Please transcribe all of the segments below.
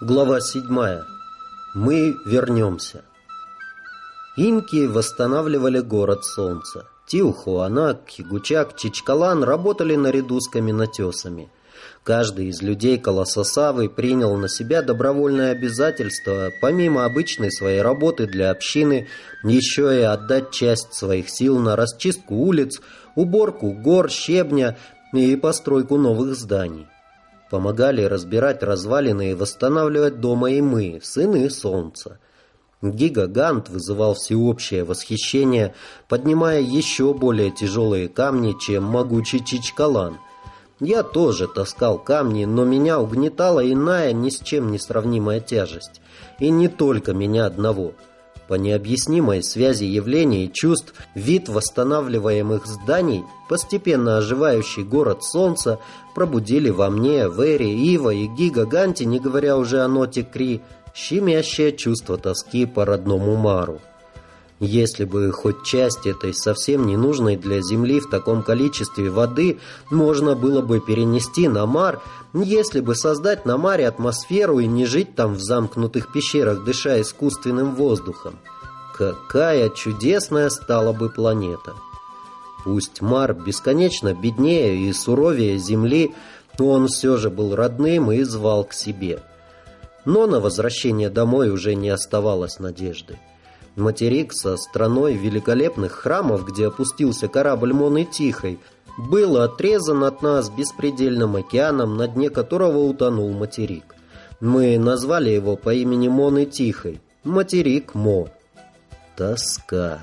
Глава 7. Мы вернемся. Инки восстанавливали город солнца. Тиухуанак, Кигучак, Чичкалан работали наряду с каменотесами. Каждый из людей Колососавы принял на себя добровольное обязательство, помимо обычной своей работы для общины, еще и отдать часть своих сил на расчистку улиц, уборку гор, щебня и постройку новых зданий. Помогали разбирать развалины и восстанавливать дома и мы, сыны солнца. Гигагант вызывал всеобщее восхищение, поднимая еще более тяжелые камни, чем могучий Чичкалан. Я тоже таскал камни, но меня угнетала иная, ни с чем не сравнимая тяжесть. И не только меня одного – по необъяснимой связи явлений и чувств, вид восстанавливаемых зданий, постепенно оживающий город солнца, пробудили во мне, Вэри, Ива и Гига Ганти, не говоря уже о ноте Кри, щемящее чувство тоски по родному Мару. Если бы хоть часть этой совсем ненужной для Земли в таком количестве воды можно было бы перенести на Мар, если бы создать на Маре атмосферу и не жить там в замкнутых пещерах, дыша искусственным воздухом, какая чудесная стала бы планета. Пусть Мар бесконечно беднее и суровее Земли, но он все же был родным и звал к себе. Но на возвращение домой уже не оставалось надежды. Материк со страной великолепных храмов, где опустился корабль Моны Тихой, был отрезан от нас беспредельным океаном, на дне которого утонул материк. Мы назвали его по имени Моны Тихой. Материк Мо. Тоска.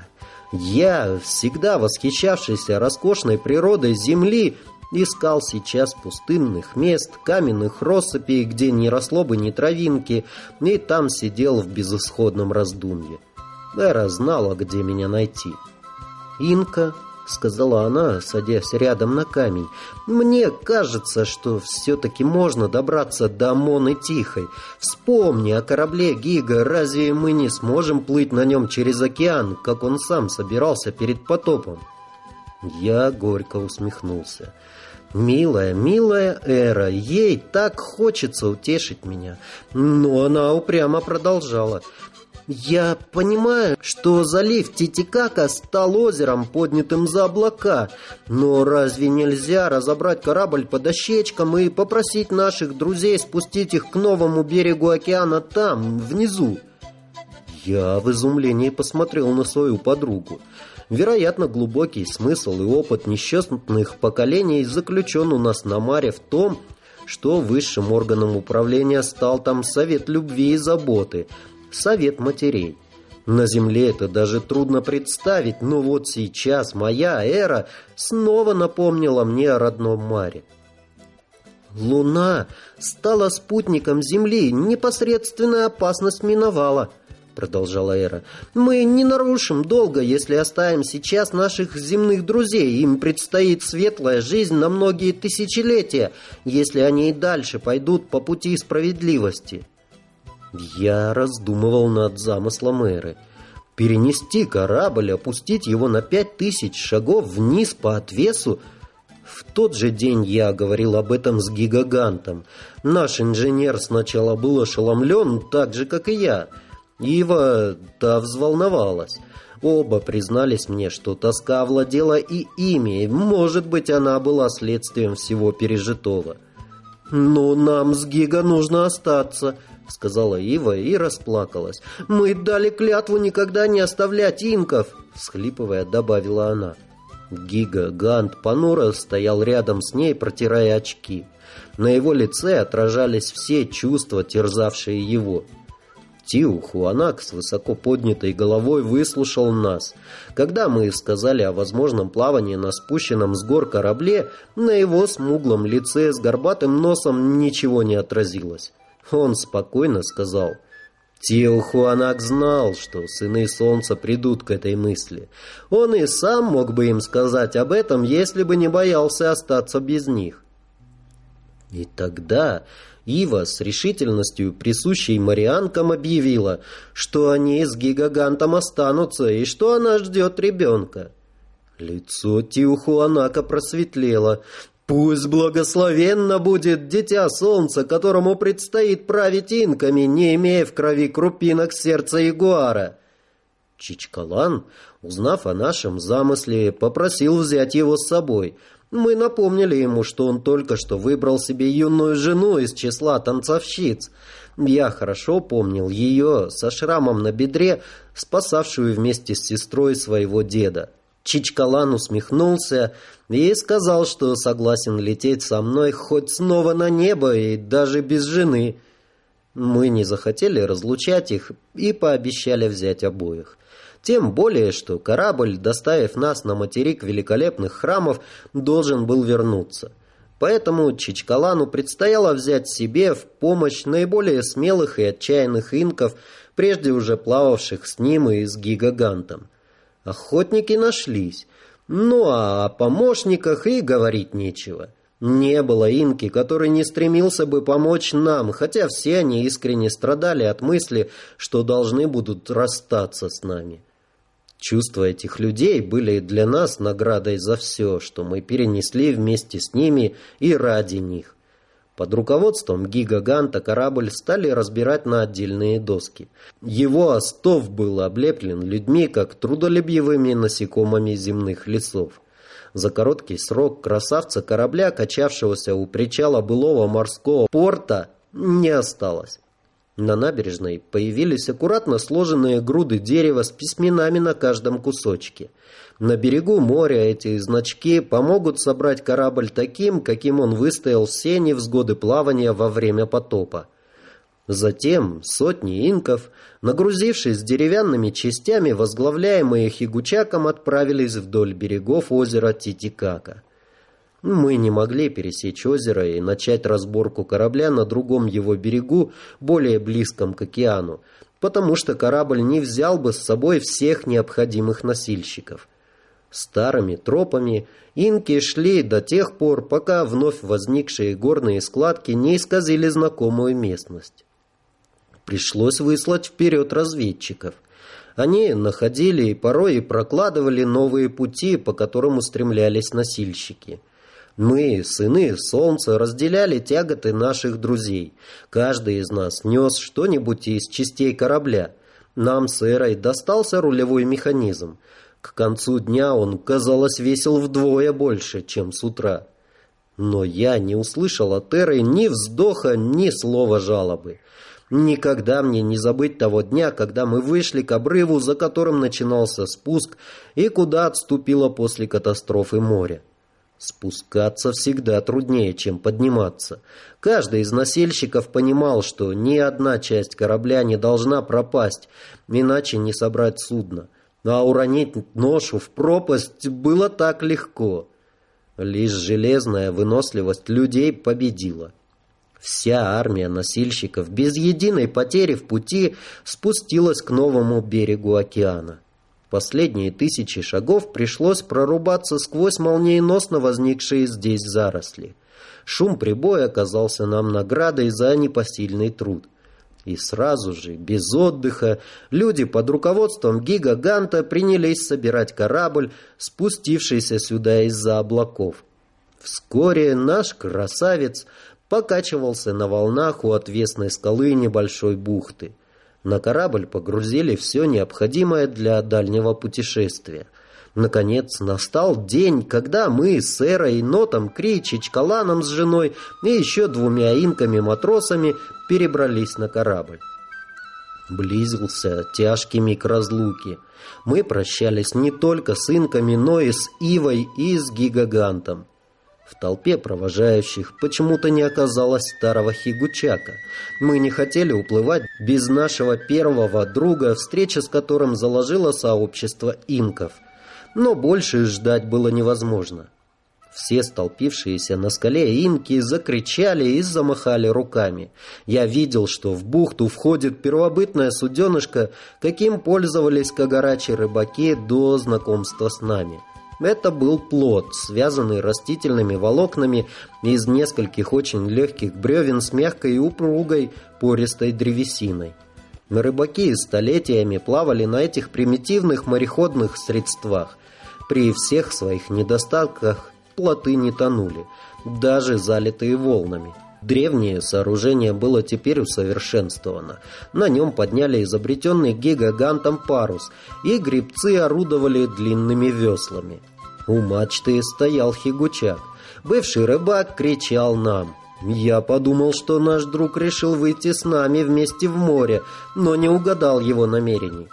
Я, всегда восхищавшийся роскошной природой Земли, искал сейчас пустынных мест, каменных россыпей, где не росло бы ни травинки, и там сидел в безысходном раздумье. Эра знала, где меня найти. «Инка», — сказала она, садясь рядом на камень, — «мне кажется, что все-таки можно добраться до Моны Тихой. Вспомни о корабле Гига, разве мы не сможем плыть на нем через океан, как он сам собирался перед потопом?» Я горько усмехнулся. «Милая, милая Эра, ей так хочется утешить меня». Но она упрямо продолжала. Я понимаю, что залив Титикака стал озером, поднятым за облака, но разве нельзя разобрать корабль по дощечкам и попросить наших друзей спустить их к новому берегу океана там, внизу? Я в изумлении посмотрел на свою подругу. Вероятно, глубокий смысл и опыт несчастных поколений заключен у нас на Маре в том, что высшим органом управления стал там Совет любви и заботы – совет матерей. На земле это даже трудно представить, но вот сейчас моя эра снова напомнила мне о родном Маре. Луна стала спутником Земли, непосредственная опасность миновала, продолжала Эра. Мы не нарушим долго, если оставим сейчас наших земных друзей. Им предстоит светлая жизнь на многие тысячелетия, если они и дальше пойдут по пути справедливости. Я раздумывал над замыслом Эры. Перенести корабль, опустить его на пять тысяч шагов вниз по отвесу. В тот же день я говорил об этом с гигагантом. Наш инженер сначала был ошеломлен, так же, как и я. Ива та взволновалась. Оба признались мне, что тоска овладела и ими. Может быть, она была следствием всего пережитого. «Но нам с Гига нужно остаться», — сказала Ива и расплакалась. «Мы дали клятву никогда не оставлять инков!» — всхлипывая, добавила она. Гига Гант понуро стоял рядом с ней, протирая очки. На его лице отражались все чувства, терзавшие его. Тиу Хуанак с высоко поднятой головой выслушал нас. Когда мы сказали о возможном плавании на спущенном с гор корабле, на его смуглом лице с горбатым носом ничего не отразилось. Он спокойно сказал, Тиохуанак знал, что сыны солнца придут к этой мысли. Он и сам мог бы им сказать об этом, если бы не боялся остаться без них. И тогда Ива с решительностью, присущей марианкам, объявила, что они с гигагантом останутся и что она ждет ребенка. Лицо Тиухуанака просветлело. Пусть благословенно будет дитя солнца, которому предстоит править инками, не имея в крови крупинок сердца ягуара. Чичкалан, узнав о нашем замысле, попросил взять его с собой. Мы напомнили ему, что он только что выбрал себе юную жену из числа танцовщиц. Я хорошо помнил ее со шрамом на бедре, спасавшую вместе с сестрой своего деда. Чичкалан усмехнулся и сказал, что согласен лететь со мной хоть снова на небо и даже без жены. Мы не захотели разлучать их и пообещали взять обоих. Тем более, что корабль, доставив нас на материк великолепных храмов, должен был вернуться. Поэтому Чичкалану предстояло взять себе в помощь наиболее смелых и отчаянных инков, прежде уже плававших с ним и с гигагантом. Охотники нашлись. Ну а о помощниках и говорить нечего. Не было инки, который не стремился бы помочь нам, хотя все они искренне страдали от мысли, что должны будут расстаться с нами. Чувства этих людей были для нас наградой за все, что мы перенесли вместе с ними и ради них. Под руководством гигаганта корабль стали разбирать на отдельные доски. Его остов был облеплен людьми, как трудолюбивыми насекомыми земных лесов. За короткий срок красавца корабля, качавшегося у причала былого морского порта, не осталось. На набережной появились аккуратно сложенные груды дерева с письменами на каждом кусочке. На берегу моря эти значки помогут собрать корабль таким, каким он выстоял все невзгоды плавания во время потопа. Затем сотни инков, нагрузившись деревянными частями, возглавляемые Хигучаком, отправились вдоль берегов озера Титикака. Мы не могли пересечь озеро и начать разборку корабля на другом его берегу, более близком к океану, потому что корабль не взял бы с собой всех необходимых носильщиков. Старыми тропами инки шли до тех пор, пока вновь возникшие горные складки не исказили знакомую местность. Пришлось выслать вперед разведчиков. Они находили и порой и прокладывали новые пути, по которым устремлялись носильщики – мы, сыны солнца, разделяли тяготы наших друзей. Каждый из нас нес что-нибудь из частей корабля. Нам с Эрой достался рулевой механизм. К концу дня он, казалось, весил вдвое больше, чем с утра. Но я не услышал от Эры ни вздоха, ни слова жалобы. Никогда мне не забыть того дня, когда мы вышли к обрыву, за которым начинался спуск, и куда отступило после катастрофы море. Спускаться всегда труднее, чем подниматься. Каждый из насельщиков понимал, что ни одна часть корабля не должна пропасть, иначе не собрать судно. А уронить ношу в пропасть было так легко. Лишь железная выносливость людей победила. Вся армия носильщиков без единой потери в пути спустилась к новому берегу океана. Последние тысячи шагов пришлось прорубаться сквозь молниеносно возникшие здесь заросли. Шум прибоя оказался нам наградой за непосильный труд. И сразу же, без отдыха, люди под руководством гигаганта принялись собирать корабль, спустившийся сюда из-за облаков. Вскоре наш красавец покачивался на волнах у отвесной скалы небольшой бухты. На корабль погрузили все необходимое для дальнего путешествия. Наконец настал день, когда мы с Эрой, Нотом, Кри, Чичкаланом с женой и еще двумя инками-матросами перебрались на корабль. Близился тяжкий миг разлуки. Мы прощались не только с инками, но и с Ивой и с Гигагантом. В толпе провожающих почему-то не оказалось старого Хигучака. Мы не хотели уплывать без нашего первого друга, встреча с которым заложила сообщество инков. Но больше ждать было невозможно. Все столпившиеся на скале инки закричали и замахали руками. Я видел, что в бухту входит первобытная суденышка, каким пользовались кагарачи рыбаки до знакомства с нами. Это был плод, связанный растительными волокнами из нескольких очень легких бревен с мягкой и упругой пористой древесиной. Рыбаки столетиями плавали на этих примитивных мореходных средствах. При всех своих недостатках плоты не тонули. даже залитые волнами. Древнее сооружение было теперь усовершенствовано. На нем подняли изобретенный гигагантом парус, и грибцы орудовали длинными веслами. У мачты стоял хигучак. Бывший рыбак кричал нам. Я подумал, что наш друг решил выйти с нами вместе в море, но не угадал его намерений.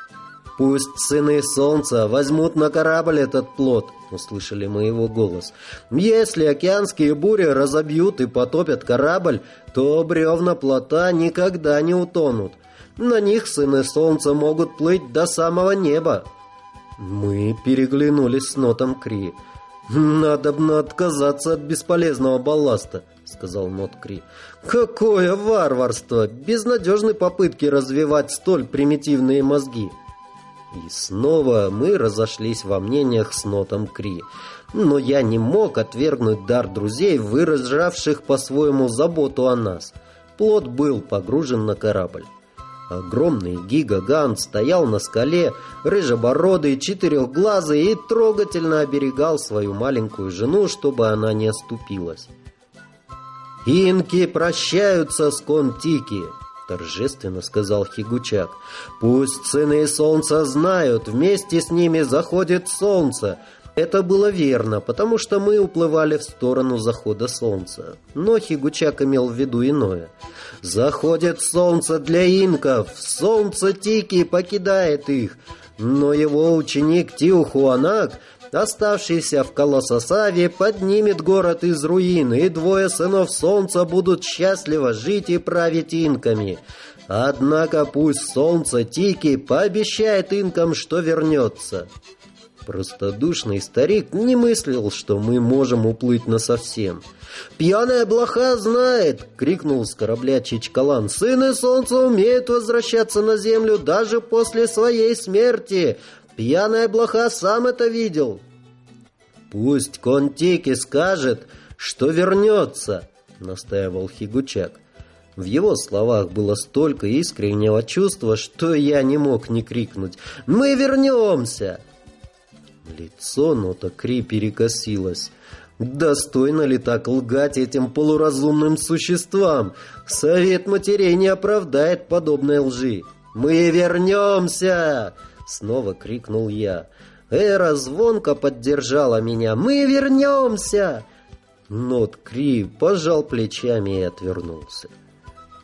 «Пусть сыны солнца возьмут на корабль этот плод», — услышали мы его голос. «Если океанские бури разобьют и потопят корабль, то бревна плота никогда не утонут. На них сыны солнца могут плыть до самого неба». Мы переглянулись с Нотом Кри. «Надо бы отказаться от бесполезного балласта», — сказал Нот Кри. «Какое варварство! Безнадежны попытки развивать столь примитивные мозги!» И снова мы разошлись во мнениях с Нотом Кри. Но я не мог отвергнуть дар друзей, выражавших по-своему заботу о нас. Плод был погружен на корабль. Огромный гигагант стоял на скале, рыжебородый, четырехглазый и трогательно оберегал свою маленькую жену, чтобы она не оступилась. «Инки прощаются с Контики», — торжественно сказал Хигучак. «Пусть сыны солнца знают, вместе с ними заходит солнце. Это было верно, потому что мы уплывали в сторону захода солнца. Но Хигучак имел в виду иное. «Заходит солнце для инков, солнце Тики покидает их, но его ученик Тиухуанак Оставшийся в Колососаве поднимет город из руин, и двое сынов солнца будут счастливо жить и править инками. Однако пусть солнце Тики пообещает инкам, что вернется. Простодушный старик не мыслил, что мы можем уплыть насовсем. «Пьяная блоха знает!» — крикнул с корабля Чичкалан. «Сыны солнца умеют возвращаться на землю даже после своей смерти. Пьяная блоха сам это видел. Пусть Контики скажет, что вернется, настаивал Хигучак. В его словах было столько искреннего чувства, что я не мог не крикнуть «Мы вернемся!». Лицо Нота Кри перекосилось. Достойно ли так лгать этим полуразумным существам? Совет матерей не оправдает подобной лжи. «Мы вернемся!» Снова крикнул я. Эра звонко поддержала меня. «Мы вернемся!» Нот Кри пожал плечами и отвернулся.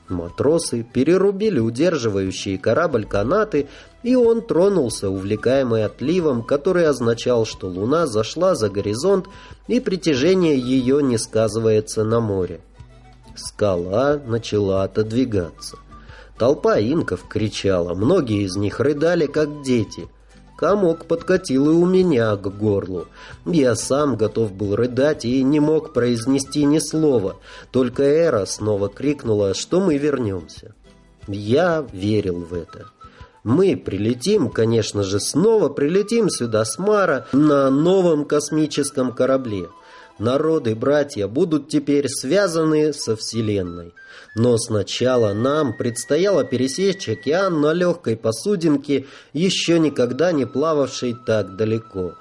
Матросы перерубили удерживающие корабль канаты, и он тронулся, увлекаемый отливом, который означал, что луна зашла за горизонт, и притяжение ее не сказывается на море. Скала начала отодвигаться. Толпа инков кричала, многие из них рыдали, как дети. Комок подкатил и у меня к горлу. Я сам готов был рыдать и не мог произнести ни слова. Только Эра снова крикнула, что мы вернемся. Я верил в это. Мы прилетим, конечно же, снова прилетим сюда с Мара на новом космическом корабле. Народы-братья будут теперь связаны со Вселенной. Но сначала нам предстояло пересечь океан на легкой посудинке, еще никогда не плававшей так далеко.